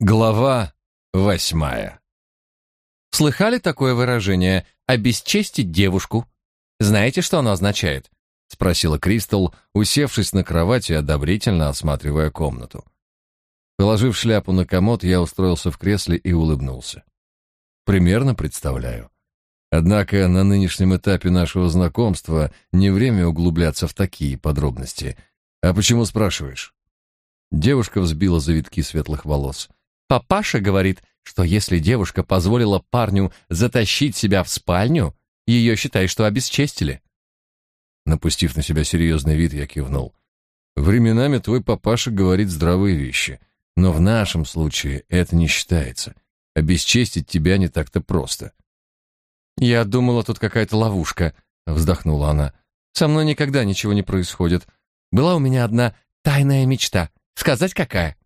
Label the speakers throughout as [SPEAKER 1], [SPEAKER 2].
[SPEAKER 1] Глава восьмая.
[SPEAKER 2] Слыхали такое выражение «обесчестить девушку»? Знаете, что оно означает? Спросила Кристал, усевшись на кровати и одобрительно осматривая комнату. Положив шляпу на комод, я устроился в кресле и улыбнулся. Примерно представляю. Однако на нынешнем этапе нашего знакомства не время углубляться в такие подробности. А почему спрашиваешь? Девушка взбила завитки светлых волос. Папаша говорит, что если девушка позволила парню затащить себя в спальню, ее считай, что обесчестили. Напустив на себя серьезный вид, я кивнул. Временами твой папаша говорит здравые вещи, но в нашем случае это не считается. Обесчестить тебя не так-то просто. Я думала, тут какая-то ловушка, вздохнула она. Со мной никогда ничего не происходит. Была у меня одна тайная мечта. Сказать какая?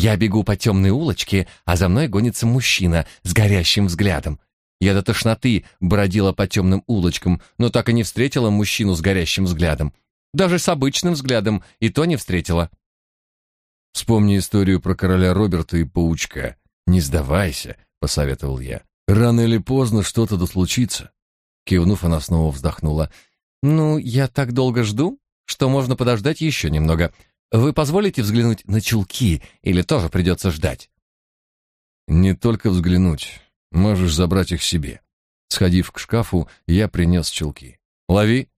[SPEAKER 2] Я бегу по темной улочке, а за мной гонится мужчина с горящим взглядом. Я до тошноты бродила по темным улочкам, но так и не встретила мужчину с горящим взглядом. Даже с обычным взглядом и то не встретила. Вспомни историю про короля Роберта и паучка. Не сдавайся, посоветовал я. Рано или поздно что-то да случится. Кивнув, она снова вздохнула. Ну, я так долго жду, что можно подождать еще немного. Вы позволите взглянуть на чулки или тоже придется ждать? Не только взглянуть. Можешь забрать их себе. Сходив к шкафу, я принес чулки. Лови.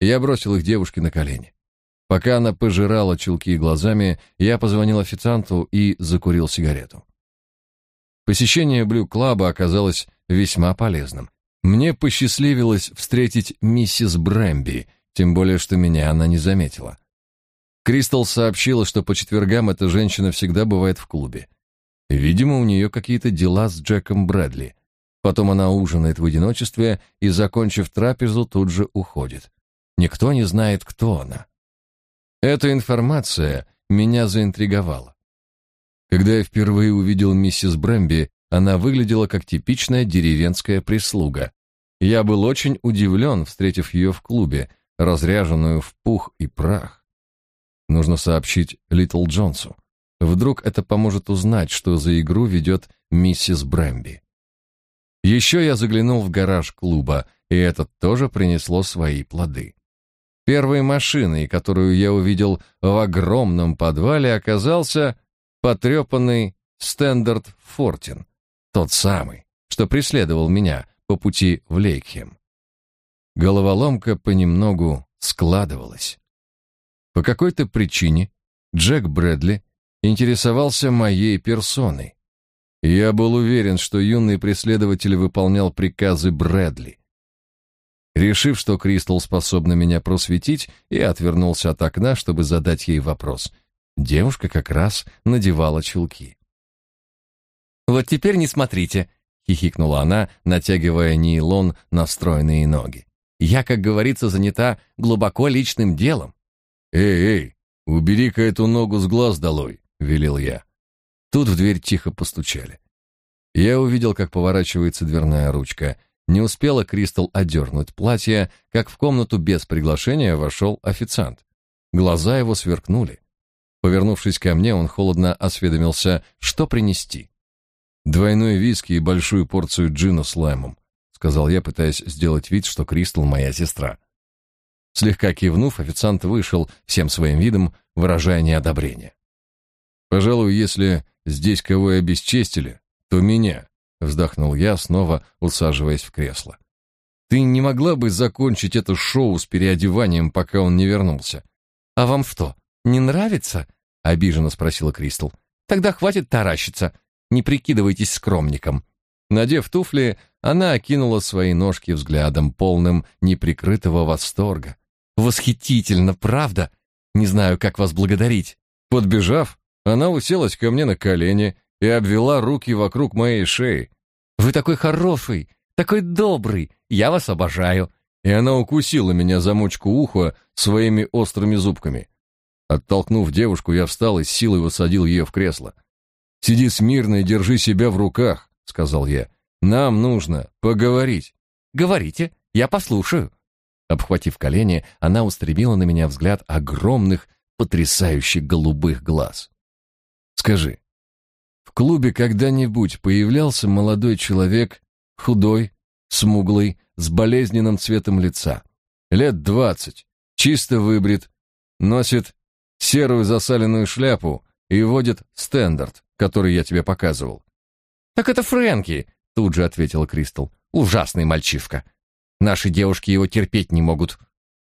[SPEAKER 2] Я бросил их девушке на колени. Пока она пожирала чулки глазами, я позвонил официанту и закурил сигарету. Посещение Блю-клаба оказалось весьма полезным. Мне посчастливилось встретить миссис Брэмби, тем более что меня она не заметила. Кристал сообщила, что по четвергам эта женщина всегда бывает в клубе. Видимо, у нее какие-то дела с Джеком Брэдли. Потом она ужинает в одиночестве и, закончив трапезу, тут же уходит. Никто не знает, кто она. Эта информация меня заинтриговала. Когда я впервые увидел миссис Брэмби, она выглядела как типичная деревенская прислуга. Я был очень удивлен, встретив ее в клубе, разряженную в пух и прах. Нужно сообщить Литл Джонсу. Вдруг это поможет узнать, что за игру ведет миссис Брэмби. Еще я заглянул в гараж клуба, и это тоже принесло свои плоды. Первой машиной, которую я увидел в огромном подвале, оказался потрепанный Стендарт Фортин, тот самый, что преследовал меня по пути в Лейкхем. Головоломка понемногу складывалась. По какой-то причине Джек Брэдли интересовался моей персоной. Я был уверен, что юный преследователь выполнял приказы Брэдли. Решив, что Кристал способна меня просветить, я отвернулся от окна, чтобы задать ей вопрос. Девушка как раз надевала чулки. «Вот теперь не смотрите», — хихикнула она, натягивая нейлон на стройные ноги. «Я, как говорится, занята глубоко личным делом. «Эй, эй, убери-ка эту ногу с глаз долой», — велел я. Тут в дверь тихо постучали. Я увидел, как поворачивается дверная ручка. Не успела Кристал одернуть платье, как в комнату без приглашения вошел официант. Глаза его сверкнули. Повернувшись ко мне, он холодно осведомился, что принести. «Двойной виски и большую порцию джина с лаймом», — сказал я, пытаясь сделать вид, что Кристал моя сестра. Слегка кивнув, официант вышел, всем своим видом выражая неодобрение. «Пожалуй, если здесь кого и обесчестили, то меня», — вздохнул я, снова усаживаясь в кресло. «Ты не могла бы закончить это шоу с переодеванием, пока он не вернулся?» «А вам что, не нравится?» — обиженно спросила Кристал. «Тогда хватит таращиться. Не прикидывайтесь скромником». Надев туфли, она окинула свои ножки взглядом, полным неприкрытого восторга. Восхитительно, правда? Не знаю, как вас благодарить. Подбежав, она уселась ко мне на колени и обвела руки вокруг моей шеи. Вы такой хороший, такой добрый. Я вас обожаю. И она укусила меня за мочку уха своими острыми зубками. Оттолкнув девушку, я встал и с силой высадил ее в кресло. «Сиди смирно и держи себя в руках», — сказал я. «Нам нужно поговорить». «Говорите, я послушаю», Обхватив колени, она устремила на меня взгляд огромных, потрясающих голубых глаз. «Скажи, в
[SPEAKER 1] клубе когда-нибудь появлялся молодой человек, худой, смуглый, с болезненным цветом лица. Лет двадцать, чисто выбрит, носит серую засаленную шляпу и водит стандарт, который я тебе показывал.
[SPEAKER 2] «Так это Фрэнки», — тут же ответила Кристал. «Ужасный мальчишка. Наши девушки его терпеть не могут».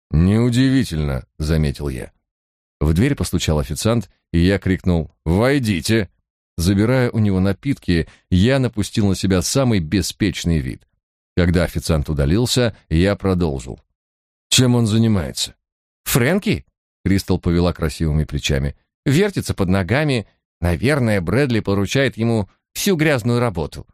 [SPEAKER 1] «Неудивительно», — заметил я. В дверь постучал официант, и я крикнул «Войдите!». Забирая у него напитки, я напустил на себя самый беспечный вид. Когда официант удалился, я продолжил. «Чем он занимается?»
[SPEAKER 2] «Фрэнки?» — Кристал повела красивыми плечами. «Вертится под ногами. Наверное, Брэдли поручает ему всю грязную работу.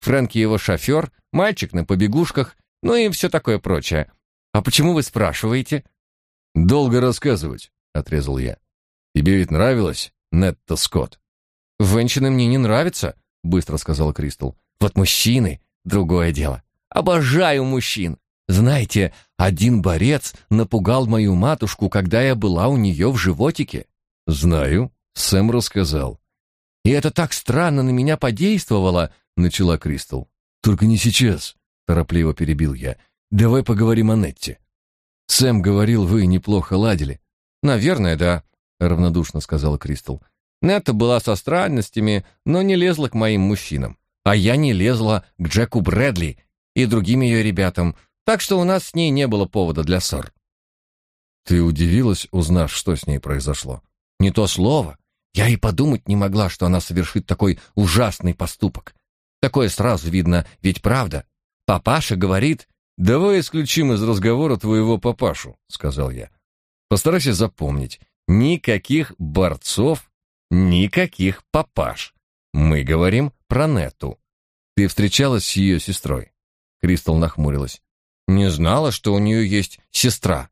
[SPEAKER 2] Фрэнки его шофер, мальчик на побегушках, ну и все такое прочее. А почему вы спрашиваете?»
[SPEAKER 1] «Долго рассказывать», — отрезал я. «Тебе ведь нравилось, Нетта Скотт?»
[SPEAKER 2] «Женщины мне не нравятся», — быстро сказала Кристал. «Вот мужчины — другое дело. Обожаю мужчин. Знаете, один борец напугал мою матушку, когда я была у нее в животике».
[SPEAKER 1] «Знаю», — Сэм рассказал.
[SPEAKER 2] «И это так странно на меня подействовало», — начала Кристал.
[SPEAKER 1] «Только не сейчас», — торопливо перебил я. «Давай поговорим о Нетте». Сэм говорил, вы неплохо ладили.
[SPEAKER 2] «Наверное, да», — равнодушно сказала Кристал. «Нетта была со странностями, но не лезла к моим мужчинам. А я не лезла к Джеку Брэдли и другим ее ребятам, так что у нас с ней не было повода для ссор».
[SPEAKER 1] «Ты удивилась, узнав, что с ней произошло?»
[SPEAKER 2] «Не то слово. Я и подумать не могла, что она совершит такой ужасный поступок. Такое сразу видно, ведь правда. Папаша говорит...»
[SPEAKER 1] «Давай исключим из разговора твоего папашу», — сказал я. Постарайся запомнить, никаких борцов, никаких папаш. Мы говорим про Нету. Ты встречалась с ее сестрой? Кристал нахмурилась.
[SPEAKER 2] Не знала, что у нее есть сестра.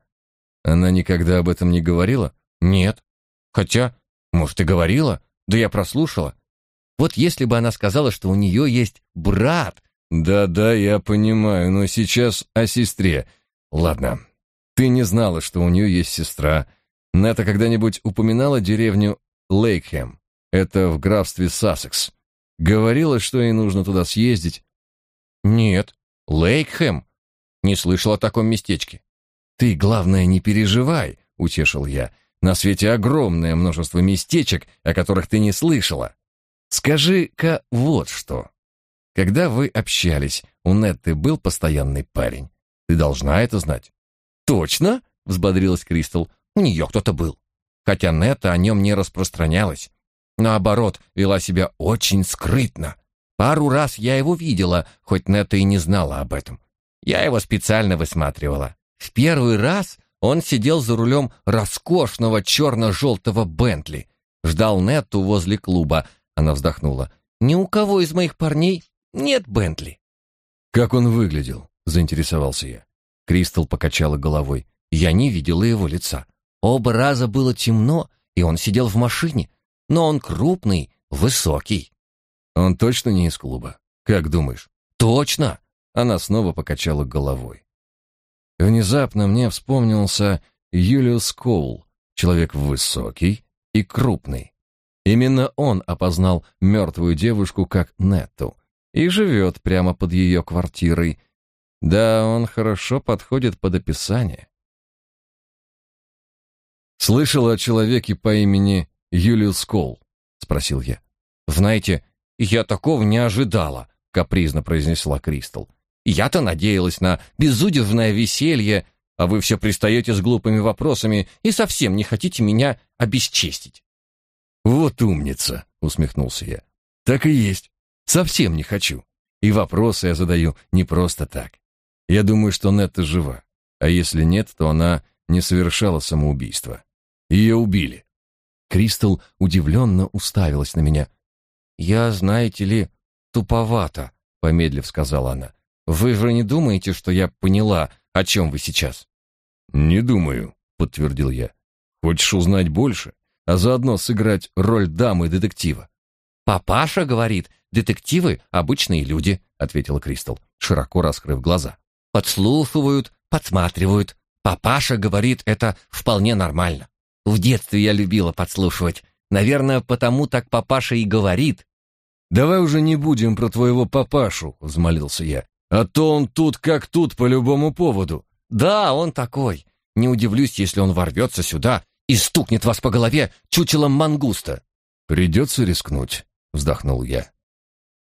[SPEAKER 1] Она никогда об этом не говорила?
[SPEAKER 2] Нет. Хотя, может, и говорила, да я прослушала. Вот если бы она сказала, что у нее есть брат.
[SPEAKER 1] Да-да, я понимаю, но сейчас о сестре. Ладно, ты не знала, что у нее есть сестра. Ната когда-нибудь упоминала деревню Лейкхэм. Это в графстве Сассекс. Говорила, что ей нужно туда съездить.
[SPEAKER 2] Нет, Лейкхэм. Не слышал о таком местечке.
[SPEAKER 1] Ты, главное, не переживай, утешил я. На свете огромное множество местечек, о которых ты не слышала. Скажи-ка вот что. Когда вы общались, у Нетты был постоянный парень. Ты должна это знать.
[SPEAKER 2] «Точно?» — взбодрилась Кристал. «У нее кто-то был. Хотя Нета о нем не распространялась. Наоборот, вела себя очень скрытно. Пару раз я его видела, хоть Нета и не знала об этом. Я его специально высматривала. В первый раз он сидел за рулем роскошного черно-желтого Бентли. Ждал Нетту возле клуба. Она вздохнула. «Ни у кого из моих парней нет Бентли».
[SPEAKER 1] «Как он выглядел?» — заинтересовался я.
[SPEAKER 2] Кристал покачала головой. Я не видела его лица. Оба раза было темно, и он сидел в машине. Но он крупный, высокий.
[SPEAKER 1] Он точно не из клуба? Как думаешь?
[SPEAKER 2] Точно.
[SPEAKER 1] Она снова покачала головой. Внезапно мне вспомнился Юлиус Коул, человек высокий и крупный. Именно он опознал мертвую девушку как Нетту и живет прямо под ее квартирой, да, он хорошо подходит под описание. «Слышал о человеке по имени Юлиус Кол?» — спросил я.
[SPEAKER 2] «Знаете, я такого не ожидала», — капризно произнесла Кристал. «Я-то надеялась на безудержное веселье, а вы все пристаете с глупыми вопросами и совсем не хотите меня обесчестить».
[SPEAKER 1] «Вот умница», — усмехнулся я. «Так и есть. Совсем не хочу. И вопросы я задаю не просто так. Я думаю, что Нетта жива. А если нет, то она не совершала самоубийство. Ее убили. Кристал удивленно уставилась на меня.
[SPEAKER 2] «Я, знаете ли, туповато», — помедлив сказала она. «Вы же не думаете, что я поняла, о чем вы сейчас?»
[SPEAKER 1] «Не думаю», — подтвердил я. «Хочешь узнать больше, а заодно сыграть роль дамы-детектива?»
[SPEAKER 2] «Папаша говорит, детективы — обычные люди», — ответила Кристал, широко раскрыв глаза подслушивают, подсматривают. Папаша говорит, это вполне нормально. В детстве я любила подслушивать. Наверное, потому так папаша и говорит.
[SPEAKER 1] давай уже не будем про твоего папашу», — взмолился я. «А то он тут как тут по любому поводу».
[SPEAKER 2] «Да, он такой. Не удивлюсь, если он ворвется сюда и стукнет вас по голове чучелом мангуста».
[SPEAKER 1] «Придется рискнуть», — вздохнул я.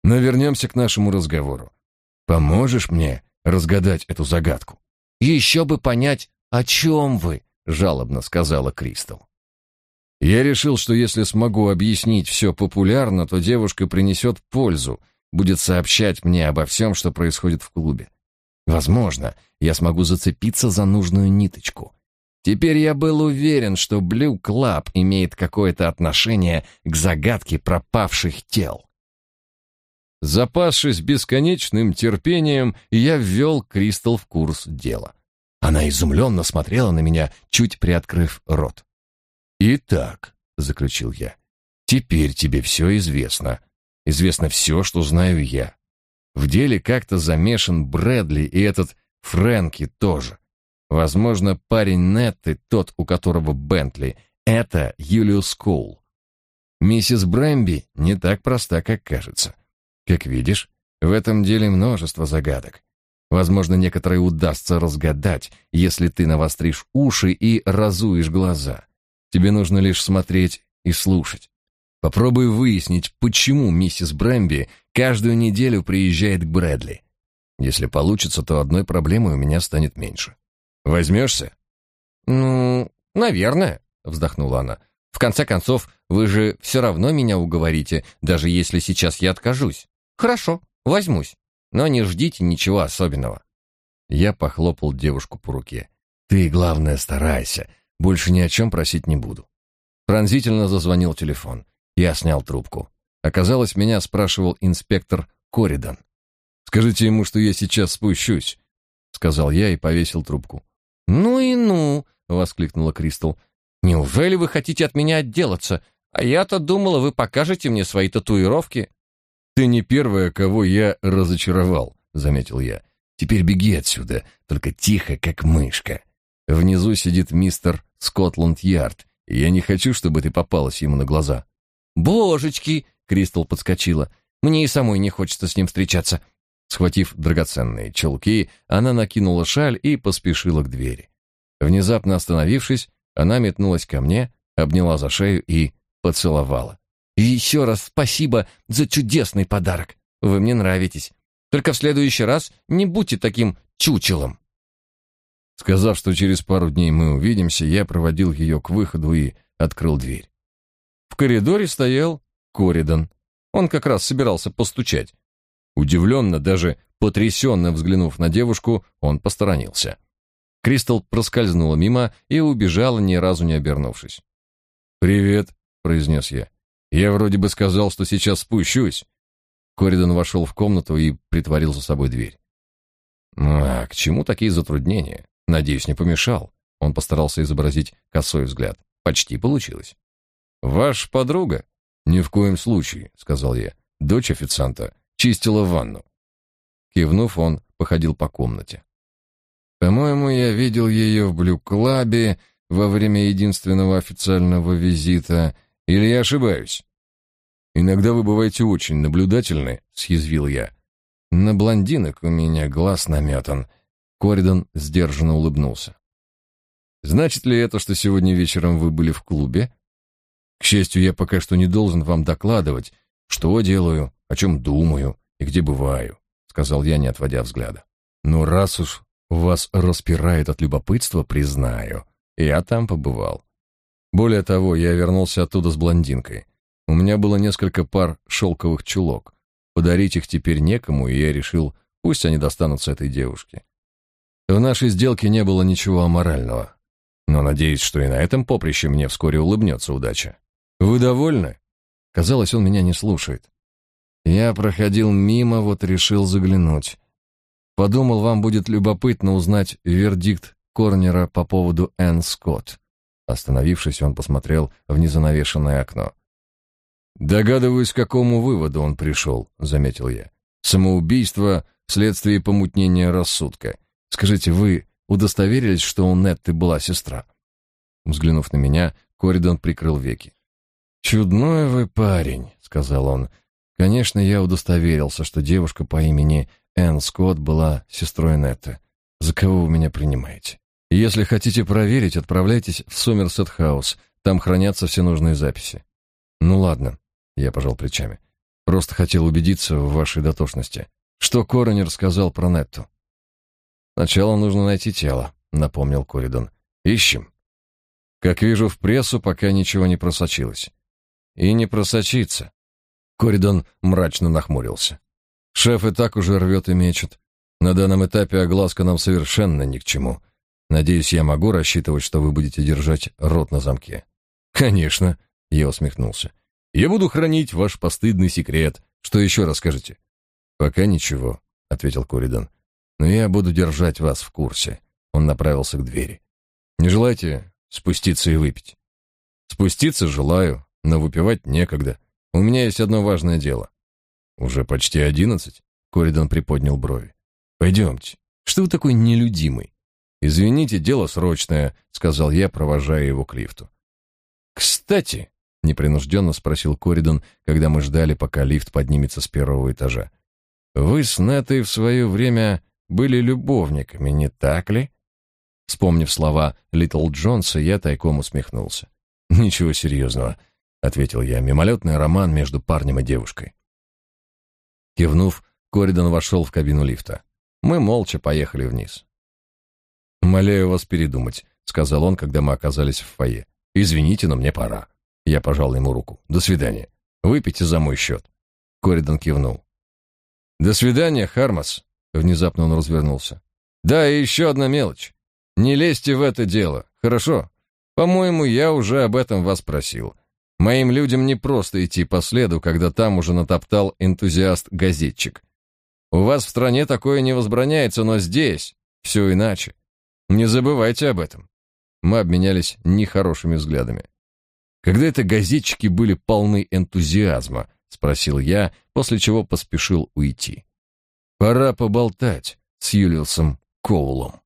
[SPEAKER 1] «Но вернемся к нашему разговору. Поможешь мне разгадать эту загадку?»
[SPEAKER 2] «Еще бы понять, о чем вы», — жалобно сказала Кристал.
[SPEAKER 1] Я решил, что если смогу объяснить все популярно, то девушка принесет пользу, будет сообщать мне обо всем, что происходит в клубе. Возможно, я смогу зацепиться за нужную ниточку. Теперь я был уверен, что Blue Club имеет какое-то отношение к загадке пропавших тел. Запасшись бесконечным терпением, я ввел Кристал в курс дела. Она изумленно смотрела на меня, чуть приоткрыв рот. «Итак», — заключил я, — «теперь тебе все известно. Известно все, что знаю я. В деле как-то замешан Брэдли и этот Фрэнки тоже. Возможно, парень Нетты, тот, у которого Бентли, это Юлиус Коул. Миссис Брэмби не так проста, как кажется. Как видишь, в этом деле множество загадок. Возможно, некоторые удастся разгадать, если ты навостришь уши и разуешь глаза. Тебе нужно лишь смотреть и слушать. Попробуй выяснить, почему миссис Брэмби каждую неделю приезжает к Брэдли. Если получится, то одной проблемы у меня станет меньше. Возьмешься?»
[SPEAKER 2] «Ну, наверное», — вздохнула она. «В конце концов, вы же все равно меня уговорите, даже если сейчас я откажусь. Хорошо, возьмусь, но не ждите ничего особенного».
[SPEAKER 1] Я похлопал девушку по руке. «Ты, главное, старайся. Больше ни о чем просить не буду. Пронзительно зазвонил телефон. Я снял трубку. Оказалось, меня спрашивал инспектор Коридан. «Скажите ему, что я сейчас спущусь», — сказал я и повесил трубку.
[SPEAKER 2] «Ну и ну!» — воскликнула Кристал. «Неужели вы хотите от меня отделаться? А я-то думала, вы покажете мне свои татуировки».
[SPEAKER 1] «Ты не первая, кого я разочаровал», — заметил я. «Теперь беги отсюда, только тихо, как мышка». Внизу сидит мистер Скотланд-Ярд, и я не хочу, чтобы ты попалась ему на глаза.
[SPEAKER 2] Божечки, Кристал подскочила. Мне и самой не хочется с ним встречаться.
[SPEAKER 1] Схватив драгоценные чулки, она накинула шаль и поспешила к двери. Внезапно остановившись, она метнулась ко мне, обняла за шею и поцеловала.
[SPEAKER 2] И еще раз спасибо за чудесный подарок. Вы мне нравитесь. Только в следующий раз не будьте таким чучелом.
[SPEAKER 1] Сказав, что через пару дней мы увидимся, я проводил ее к выходу и открыл дверь. В коридоре стоял Коридан. Он как раз собирался постучать. Удивленно, даже потрясенно взглянув на девушку, он посторонился. Кристал проскользнула мимо и убежала, ни разу не обернувшись. «Привет», — произнес я. «Я вроде бы сказал, что сейчас спущусь». Коридан вошел в комнату и притворил за собой дверь. «А к чему такие затруднения? Надеюсь, не помешал. Он постарался изобразить косой взгляд. Почти получилось. Ваш подруга? Ни в коем случае, сказал я. Дочь официанта чистила ванну. Кивнув, он походил по комнате. По-моему, я видел ее в Блю-клабе во время единственного официального визита, или я ошибаюсь? Иногда вы бываете очень наблюдательны, съязвил я. На блондинок у меня глаз наметан. Коридон сдержанно улыбнулся. Значит ли это, что сегодня вечером вы были в клубе? К счастью, я пока что не должен вам докладывать, что делаю, о чем думаю и где бываю, сказал я, не отводя взгляда. Но раз уж вас распирает от любопытства, признаю, я там побывал. Более того, я вернулся оттуда с блондинкой. У меня было несколько пар шелковых чулок. Подарить их теперь некому, и я решил, пусть они достанутся этой девушке. В нашей сделке не было ничего аморального. Но надеюсь, что и на этом поприще мне вскоре улыбнется удача. Вы довольны? Казалось, он меня не слушает. Я проходил мимо, вот решил заглянуть. Подумал, вам будет любопытно узнать вердикт Корнера по поводу Энн Скотт. Остановившись, он посмотрел в незанавешенное окно. Догадываюсь, к какому выводу он пришел», — заметил я. Самоубийство вследствие помутнения рассудка. Скажите, вы удостоверились, что у Нетты была сестра?» Взглянув на меня, Коридон прикрыл веки. «Чудной вы парень», — сказал он. Конечно, я удостоверился, что девушка по имени Энн Скотт была сестрой Нетты. За кого вы меня принимаете? Если хотите проверить, отправляйтесь в Сомерсет-хаус. Там хранятся все нужные записи. Ну ладно, я пожал плечами. Просто хотел убедиться в вашей дотошности. Что Коронер сказал про Нетту? Сначала нужно найти тело, напомнил Коридон. Ищем. Как вижу в прессу, пока ничего не просочилось. И не просочится. Коридон мрачно нахмурился. Шеф и так уже рвет и мечет. На данном этапе огласка нам совершенно ни к чему. Надеюсь, я могу рассчитывать, что вы будете держать рот на замке. Конечно, я усмехнулся. Я буду хранить ваш постыдный секрет. Что еще расскажете? Пока ничего, ответил Коридан. Но я буду держать вас в курсе. Он направился к двери. Не желаете спуститься и выпить? Спуститься желаю, но выпивать некогда. У меня есть одно важное дело. Уже почти одиннадцать. Коридан приподнял брови. Пойдемте. Что вы такой нелюдимый? Извините, дело срочное, сказал я, провожая его к лифту. Кстати, непринужденно спросил Коридан, когда мы ждали, пока лифт поднимется с первого этажа. Вы с Нетой в свое время были любовниками, не так ли? Вспомнив слова Литл Джонса, я тайком усмехнулся. Ничего серьезного, ответил я. Мимолетный роман между парнем и девушкой. Кивнув, Коридан вошел в кабину лифта. Мы молча поехали вниз. «Умоляю вас передумать», — сказал он, когда мы оказались в фойе. «Извините, но мне пора». Я пожал ему руку. «До свидания. Выпейте за мой счет». Коридан кивнул. «До свидания, Хармас», — внезапно он развернулся. «Да, и еще одна мелочь. Не лезьте в это дело, хорошо? По-моему, я уже об этом вас просил. Моим людям не просто идти по следу, когда там уже натоптал энтузиаст-газетчик. У вас в стране такое не возбраняется, но здесь все иначе. Не забывайте об этом. Мы обменялись нехорошими взглядами. Когда это газетчики были полны энтузиазма, спросил я, после чего поспешил уйти. Пора поболтать с Юлиусом Коулом.